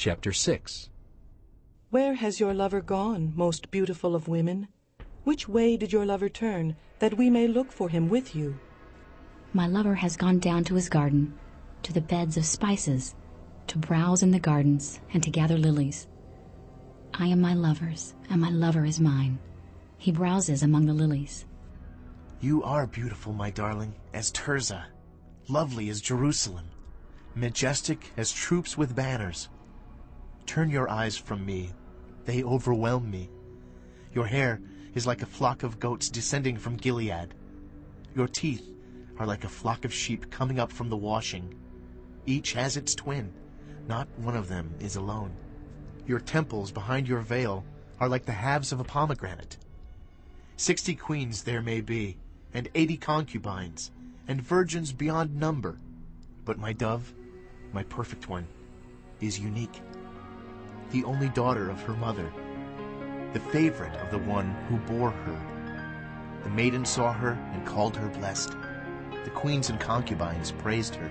chapter 6. Where has your lover gone, most beautiful of women? Which way did your lover turn, that we may look for him with you? My lover has gone down to his garden, to the beds of spices, to browse in the gardens, and to gather lilies. I am my lover's, and my lover is mine. He browses among the lilies. You are beautiful, my darling, as Tirzah, lovely as Jerusalem, majestic as troops with banners. Turn your eyes from me, they overwhelm me. Your hair is like a flock of goats descending from Gilead. Your teeth are like a flock of sheep coming up from the washing. Each has its twin, not one of them is alone. Your temples behind your veil are like the halves of a pomegranate. Sixty queens there may be, and eighty concubines, and virgins beyond number. But my dove, my perfect one, is unique. The only daughter of her mother, the favorite of the one who bore her. The maiden saw her and called her blessed. The queens and concubines praised her.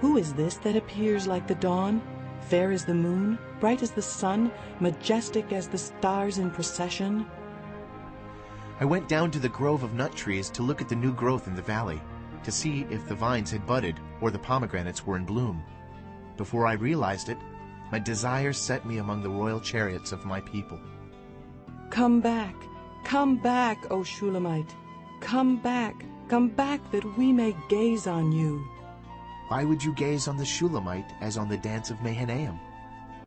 Who is this that appears like the dawn, fair as the moon, bright as the sun, majestic as the stars in procession? I went down to the grove of nut trees to look at the new growth in the valley, to see if the vines had budded or the pomegranates were in bloom. Before I realized it, my desire set me among the royal chariots of my people. Come back, come back, O Shulamite. Come back, come back that we may gaze on you. Why would you gaze on the Shulamite as on the dance of Mahanaim?